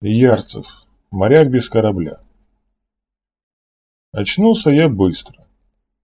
Ярцев. Моряк без корабля. Очнулся я быстро.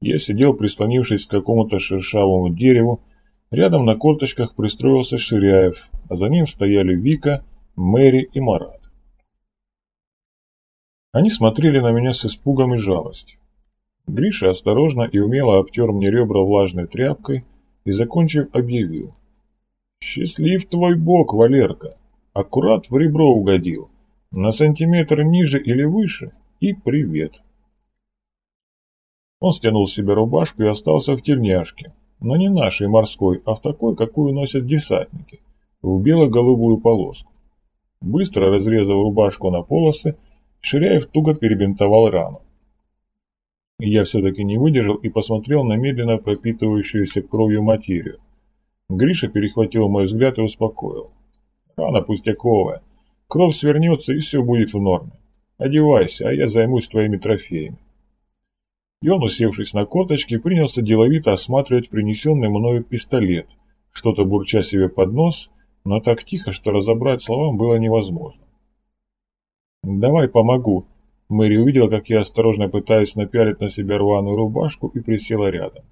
Я сидел, прислонившись к какому-то шершавому дереву. Рядом на корточках пристроился Ширяев, а за ним стояли Вика, Мэри и Марат. Они смотрели на меня с испугом и жалостью. Гриша осторожно и умело обтер мне ребра влажной тряпкой и, закончив, объявил. «Счастлив твой бог, Валерка! Аккурат в ребро угодил. На сантиметр ниже или выше и привет. Он стянул себе рубашку и остался в тельняшке, но не нашей морской, а в такой, какую носят десантники, в бело-голубую полоску. Быстро разрезав рубашку на полосы, Ширяев туго перебинтовал рану. Я все-таки не выдержал и посмотрел на медленно пропитывающуюся кровью материю. Гриша перехватил мой взгляд и успокоил. Рана пустяковая. Кровь свернется, и все будет в норме. Одевайся, а я займусь твоими трофеями. И он, усевшись на корточки, принялся деловито осматривать принесенный мною пистолет, что-то бурча себе под нос, но так тихо, что разобрать словам было невозможно. «Давай помогу». Мэри увидела, как я осторожно пытаюсь напялить на себя рваную рубашку и присела рядом.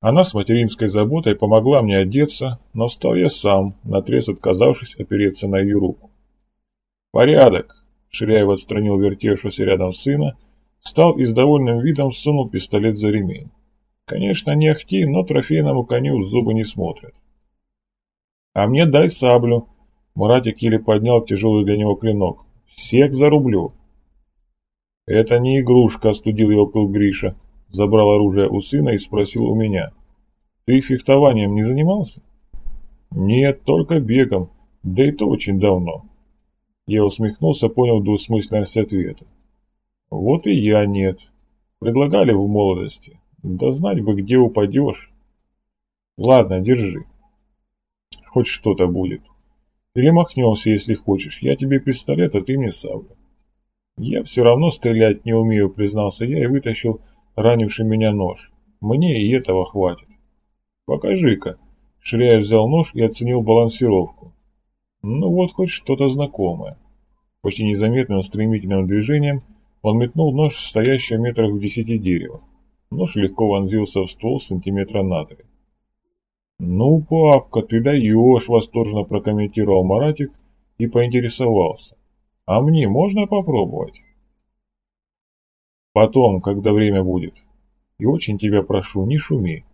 Она с материнской заботой помогла мне одеться, но встал я сам, наотрез отказавшись опереться на ее руку. «Порядок!» Ширяев отстранил вертевшегося рядом сына, встал и с довольным видом сунул пистолет за ремень. Конечно, не ахти, но трофейному коню зубы не смотрят. «А мне дай саблю!» Маратик еле поднял тяжелый для него клинок. «Всех зарублю!» «Это не игрушка», — остудил его пыл Гриша забрал оружие у сына и спросил у меня. «Ты фехтованием не занимался?» «Нет, только бегом, да и то очень давно». Я усмехнулся, понял двусмысленность ответа. «Вот и я нет. Предлагали в молодости. Да знать бы, где упадешь». «Ладно, держи. Хоть что-то будет. Перемахнемся, если хочешь. Я тебе пистолет, а ты мне саблю». «Я все равно стрелять не умею», признался я и вытащил ранивший меня нож. Мне и этого хватит. Покажи-ка. Ширяев взял нож и оценил балансировку. Ну вот хоть что-то знакомое. Почти незаметным стремительным движением он метнул нож в стоящее метрах в десяти дерева. Нож легко вонзился в ствол сантиметра на три. «Ну, папка, ты даешь!» – восторженно прокомментировал Маратик и поинтересовался. «А мне можно попробовать?» Потом, когда время будет. И очень тебя прошу, не шуми.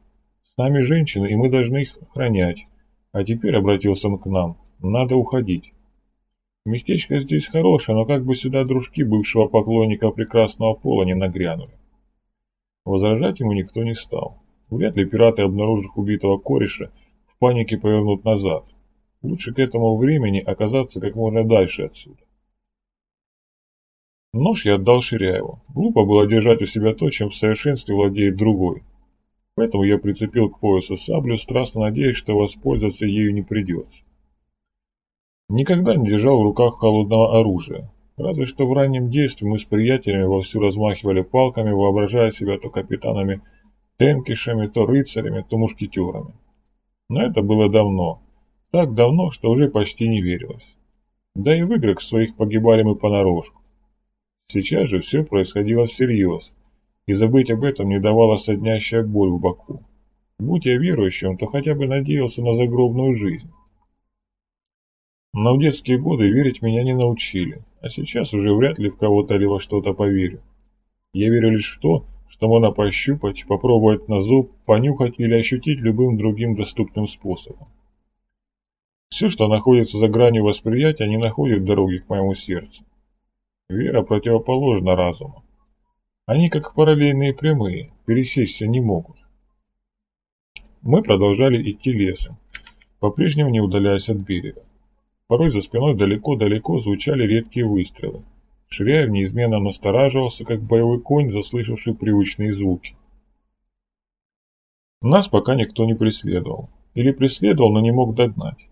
С нами женщины, и мы должны их охранять. А теперь обратился он к нам. Надо уходить. Местечко здесь хорошее, но как бы сюда дружки бывшего поклонника прекрасного пола не нагрянули. Возражать ему никто не стал. Вряд ли пираты, обнаружив убитого кореша, в панике повернут назад. Лучше к этому времени оказаться как можно дальше отсюда. Нож я отдал Ширяеву. Глупо было держать у себя то, чем в совершенстве владеет другой. Поэтому я прицепил к поясу саблю, страстно надеясь, что воспользоваться ею не придется. Никогда не держал в руках холодного оружия. Разве что в раннем детстве мы с приятелями вовсю размахивали палками, воображая себя то капитанами Тенкишами, то рыцарями, то мушкетерами. Но это было давно. Так давно, что уже почти не верилось. Да и в играх своих погибали мы понарошку. Сейчас же все происходило всерьез, и забыть об этом не давала соднящая боль в боку. Будь я верующим, то хотя бы надеялся на загробную жизнь. Но в детские годы верить меня не научили, а сейчас уже вряд ли в кого-то или во что-то поверю. Я верю лишь в то, что можно пощупать, попробовать на зуб, понюхать или ощутить любым другим доступным способом. Все, что находится за гранью восприятия, не находит дороги к моему сердцу. Вера противоположна разуму. Они как параллельные прямые, пересечься не могут. Мы продолжали идти лесом, по-прежнему не удаляясь от берега. Порой за спиной далеко-далеко звучали редкие выстрелы. Ширяев неизменно настораживался, как боевой конь, заслышавший привычные звуки. Нас пока никто не преследовал. Или преследовал, но не мог догнать.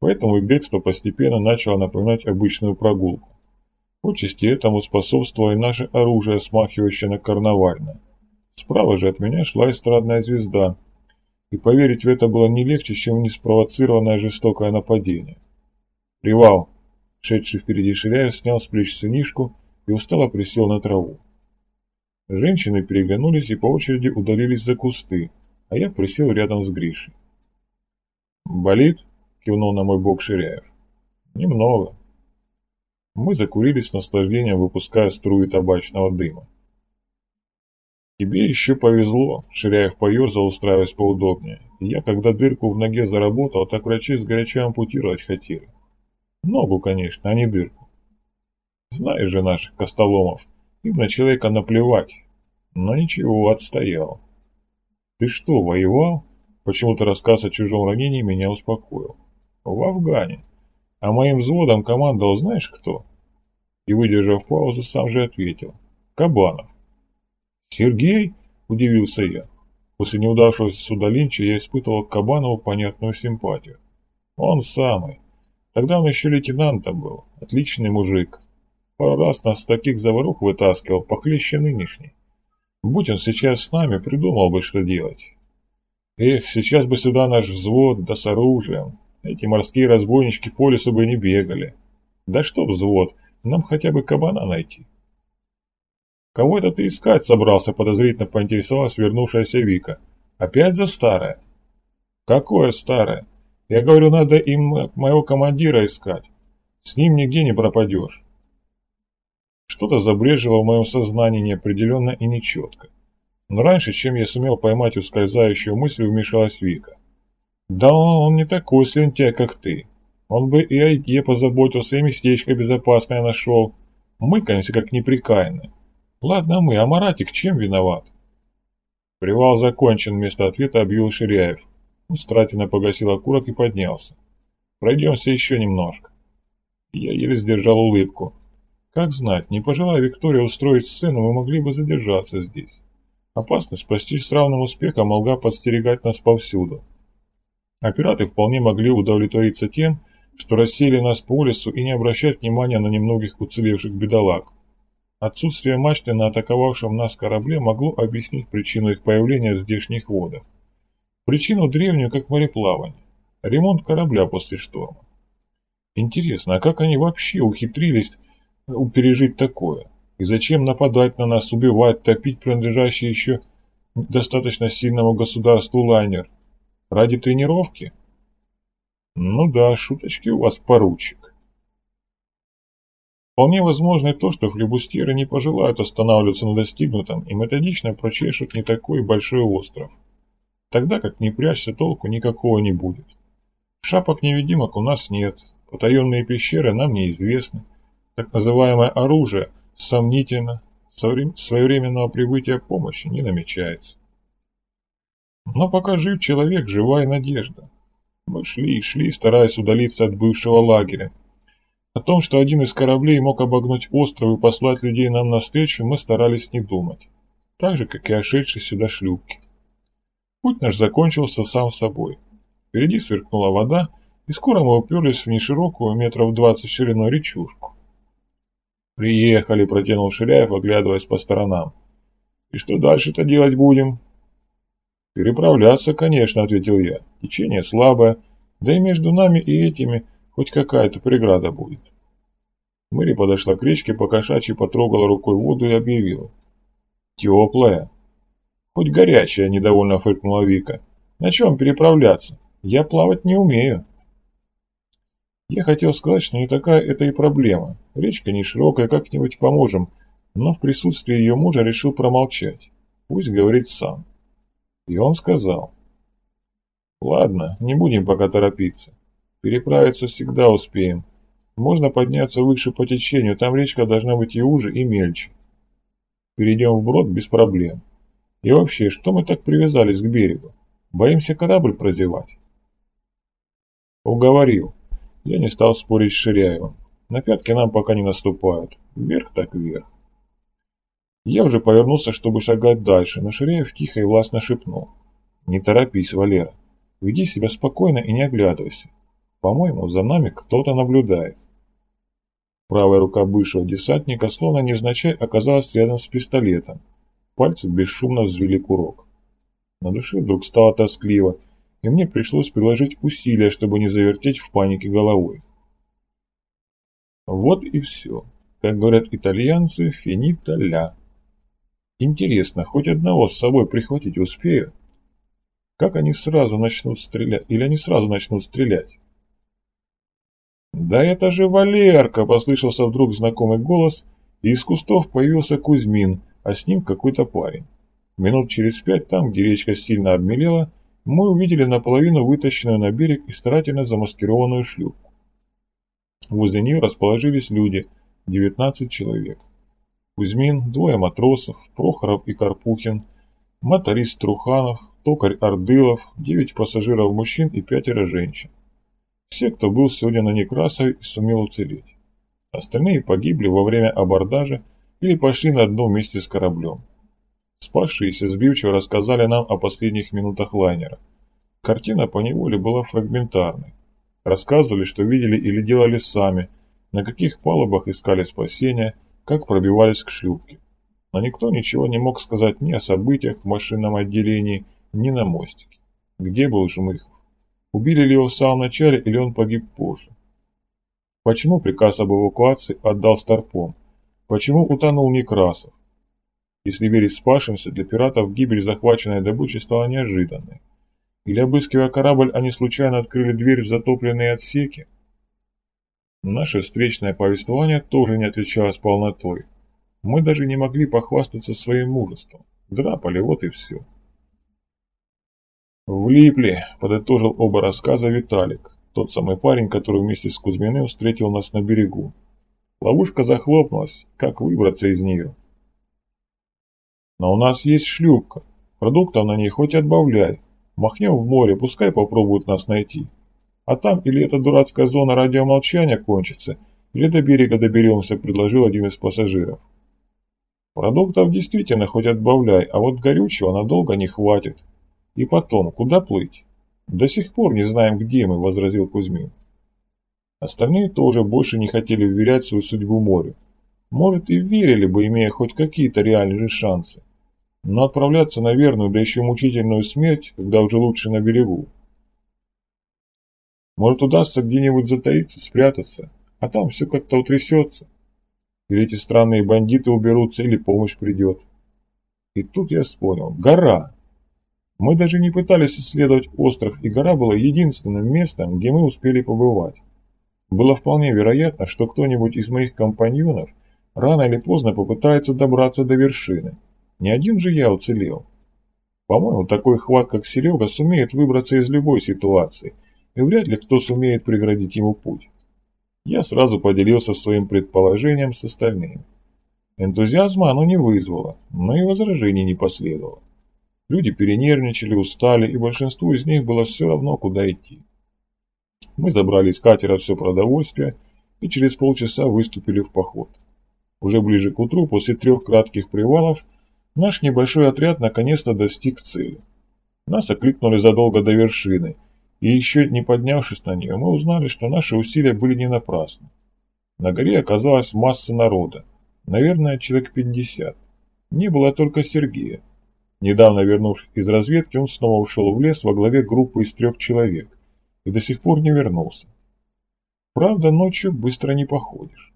Поэтому бегство постепенно начало напоминать обычную прогулку. Участи этому способствовало и наше оружие, смахивающее на карнавальное. Справа же от меня шла эстрадная звезда, и поверить в это было не легче, чем в неспровоцированное жестокое нападение. «Привал!» Шедший впереди Ширяев снял с плеч сынишку и устало присел на траву. Женщины переглянулись и по очереди удалились за кусты, а я присел рядом с Гришей. «Болит?» — кивнул на мой бок Ширяев. «Немного». Мы закурили с наслаждением, выпуская струи табачного дыма. «Тебе еще повезло», — Ширяев поерзал, устраиваясь поудобнее. «Я, когда дырку в ноге заработал, так врачи сгоряча ампутировать хотели. Ногу, конечно, а не дырку. Знаешь же наших костоломов, им на человека наплевать. Но ничего, отстоял. Ты что, воевал? Почему-то рассказ о чужом ранении меня успокоил. В Афгане. А моим взводом командовал знаешь кто? И, выдержав паузу, сам же ответил. Кабанов. Сергей? Удивился я. После неудавшегося суда Линча я испытывал к Кабанову понятную симпатию. Он самый. Тогда он еще лейтенантом был. Отличный мужик. Пару раз нас с таких заварух вытаскивал, похлеще нынешний. Будь он сейчас с нами, придумал бы, что делать. Эх, сейчас бы сюда наш взвод, да с оружием. Эти морские разбойнички по лесу бы не бегали. Да что взвод, нам хотя бы кабана найти. Кого это ты искать собрался, подозрительно поинтересовалась вернувшаяся Вика. Опять за старое? Какое старое? Я говорю, надо им моего командира искать. С ним нигде не пропадешь. Что-то забрежило в моем сознании неопределенно и нечетко. Но раньше, чем я сумел поймать ускользающую мысль, вмешалась Вика. «Да он не такой слюнтяй, как ты. Он бы и о еде позаботился, и местечко безопасное нашел. Мыкаемся, как неприкаянные. Ладно мы, а Маратик чем виноват?» «Привал закончен», — вместо ответа объявил Ширяев. Стратина погасил окурок и поднялся. «Пройдемся еще немножко». Я еле сдержал улыбку. Как знать, не пожелая Виктория устроить сцену, мы могли бы задержаться здесь. Опасность почти с равным успехом могла подстерегать нас повсюду. А пираты вполне могли удовлетвориться тем, что рассеяли нас по лесу и не обращать внимания на немногих уцелевших бедолаг. Отсутствие мачты на атаковавшем нас корабле могло объяснить причину их появления в здешних водах. Причину древнюю, как мореплавание. Ремонт корабля после шторма. Интересно, а как они вообще ухитрились пережить такое? И зачем нападать на нас, убивать, топить принадлежащий еще достаточно сильному государству лайнер? Ради тренировки? Ну да, шуточки у вас, поручик. Вполне возможно и то, что флебустьеры не пожелают останавливаться на достигнутом и методично прочешут не такой большой остров. Тогда как не прячься, толку никакого не будет. Шапок-невидимок у нас нет, потаенные пещеры нам неизвестны так называемое оружие сомнительно, своевременного прибытия помощи не намечается. Но пока жив человек, живая надежда. Мы шли и шли, стараясь удалиться от бывшего лагеря. О том, что один из кораблей мог обогнуть остров и послать людей нам навстречу, мы старались не думать. Так же, как и ошедшие сюда шлюпки. Путь наш закончился сам собой. Впереди сверкнула вода, и скоро мы уперлись в неширокую, метров двадцать шириной речушку. «Приехали», — протянул Ширяев, оглядываясь по сторонам. «И что дальше-то делать будем?» «Переправляться, конечно», — ответил я. «Течение слабое, да и между нами и этими хоть какая-то преграда будет». Мэри подошла к речке, покошачьи потрогала рукой воду и объявила. «Теплая». «Хоть горячая», — недовольно фыркнула Вика. «На чем переправляться? Я плавать не умею». Я хотел сказать, что не такая это и проблема. Речка не широкая, как-нибудь поможем. Но в присутствии ее мужа решил промолчать. Пусть говорит сам. И он сказал. Ладно, не будем пока торопиться. Переправиться всегда успеем. Можно подняться выше по течению, там речка должна быть и уже, и мельче. Перейдем вброд без проблем. И вообще, что мы так привязались к берегу? Боимся корабль прозевать? Уговорил. Я не стал спорить с Ширяевым. На пятки нам пока не наступают. Вверх так вверх. Я уже повернулся, чтобы шагать дальше, но Ширяев тихо и властно шепнул. «Не торопись, Валера. Веди себя спокойно и не оглядывайся. По-моему, за нами кто-то наблюдает». Правая рука бывшего десантника, словно невзначай, оказалась рядом с пистолетом. Пальцы бесшумно взвели курок. На душе вдруг стало тоскливо, и мне пришлось приложить усилия, чтобы не завертеть в панике головой. Вот и все. Как говорят итальянцы, финита ля. Интересно, хоть одного с собой прихватить успею? Как они сразу начнут стрелять? Или они сразу начнут стрелять? «Да это же Валерка!» – послышался вдруг знакомый голос, и из кустов появился Кузьмин, а с ним какой-то парень. Минут через пять там, где речка сильно обмелела, мы увидели наполовину вытащенную на берег и старательно замаскированную шлюпку. Возле нее расположились люди, 19 человек. Кузьмин, двое матросов, Прохоров и Карпухин, моторист Труханов, токарь Ордылов, 9 пассажиров мужчин и пятеро женщин. Все, кто был сегодня на Некрасове и сумел уцелеть. Остальные погибли во время абордажа или пошли на дно вместе с кораблем. Спасшиеся сбивчиво рассказали нам о последних минутах лайнера. Картина по неволе была фрагментарной. Рассказывали, что видели или делали сами, на каких палубах искали спасения, как пробивались к шлюпке. Но никто ничего не мог сказать ни о событиях в машинном отделении, ни на мостике. Где был Жмыхов? Убили ли его в самом начале или он погиб позже? Почему приказ об эвакуации отдал Старпом? Почему утонул Некрасов? Если верить спасшимся, для пиратов гибель захваченной добычи стала неожиданной. Или обыскивая корабль, они случайно открыли дверь в затопленные отсеки? Наше встречное повествование тоже не отличалось полнотой. Мы даже не могли похвастаться своим мужеством. Драпали, вот и все. «Влипли», — подытожил оба рассказа Виталик, тот самый парень, который вместе с Кузьминым встретил нас на берегу. Ловушка захлопнулась, как выбраться из нее? Но у нас есть шлюпка, продуктов на ней хоть отбавляй. Махнем в море, пускай попробуют нас найти. А там или эта дурацкая зона радиомолчания кончится, или до берега доберемся, предложил один из пассажиров. Продуктов действительно хоть отбавляй, а вот горючего надолго не хватит. И потом, куда плыть? До сих пор не знаем, где мы, возразил Кузьмин. Остальные тоже больше не хотели вверять свою судьбу морю. Может и верили бы, имея хоть какие-то реальные шансы. Но отправляться на верную, да еще мучительную смерть, когда уже лучше на берегу. Может удастся где-нибудь затаиться, спрятаться, а там все как-то утрясется. Или эти странные бандиты уберутся, или помощь придет. И тут я вспомнил. Гора! Мы даже не пытались исследовать остров, и гора была единственным местом, где мы успели побывать. Было вполне вероятно, что кто-нибудь из моих компаньонов рано или поздно попытается добраться до вершины. Не один же я уцелел. По-моему, такой хват, как Серега, сумеет выбраться из любой ситуации, и вряд ли кто сумеет преградить ему путь. Я сразу поделился своим предположением с остальными. Энтузиазма оно не вызвало, но и возражений не последовало. Люди перенервничали, устали, и большинству из них было все равно, куда идти. Мы забрали из катера все продовольствие и через полчаса выступили в поход. Уже ближе к утру, после трех кратких привалов, наш небольшой отряд наконец-то достиг цели. Нас окликнули задолго до вершины, и еще не поднявшись на нее, мы узнали, что наши усилия были не напрасны. На горе оказалась масса народа, наверное, человек пятьдесят. Не было только Сергея. Недавно вернувшись из разведки, он снова ушел в лес во главе группы из трех человек и до сих пор не вернулся. Правда, ночью быстро не походишь.